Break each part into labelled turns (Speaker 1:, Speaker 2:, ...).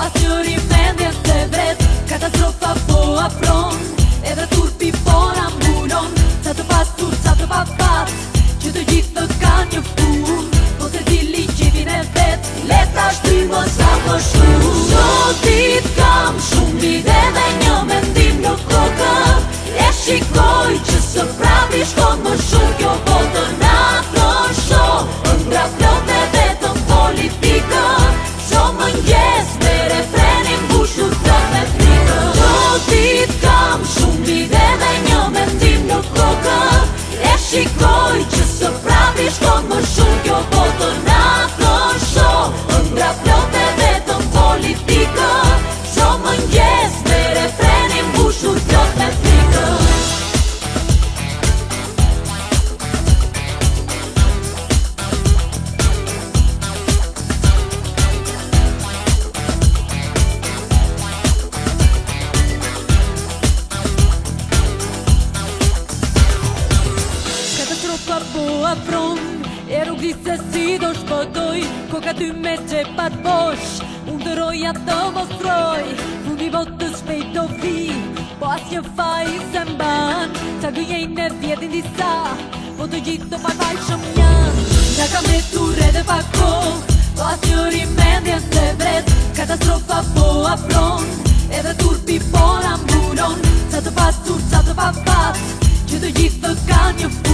Speaker 1: Shumë Shumë Shumë Shumë Shumë Shumë Shumë Shumë Shumë Shumë Shumë Shumë Shumë Shumë Sa të Shumë Shumë të Shumë Shumë Shumë
Speaker 2: Shumë Shumë Shumë Shumë Shumë Shumë Shumë Shumë Shumë Shumë Shumë Shumë Shumë Shumë Shumë Eşik koy, çısı praviş konmuşun göbodun
Speaker 1: di se si do shpëtoj Ko ka ty me që pat bosh Unë të roja të mostroj Fundi botë të shpejt do vi Po asë një faj se mban Qa gëjnë e vjetin disa Po të gjithë të pak faj shumë janë Nga kam e ture dhe pak ko Po asë një rimendje se vret Katastrofa po afron Edhe turpi po në mburon Qa të pasur, qa të
Speaker 2: pa pat Që të gjithë të ka një fërë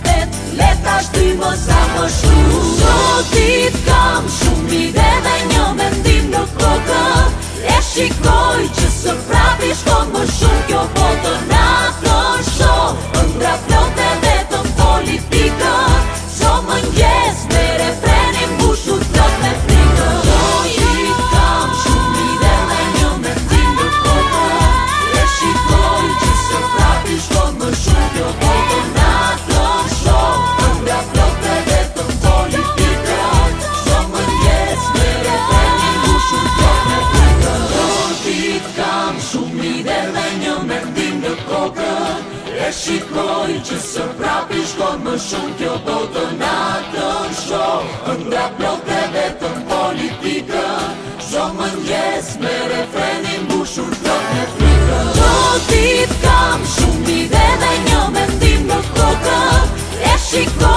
Speaker 2: vet Leta shty më sa më shumë Sotit kam shumë i dhe dhe një mendim në po kokë E shikoj që së prapi shko më shumë kjo foto po Na të shumë, ëndra plote dhe të foli shikoj që së prapi shko më shumë kjo botë në të shko Këndra e të politikën Zdo më njës me refrenin bushur të të frikë Qo dit kam shumë një dhe dhe një mendim në kokë E shikoj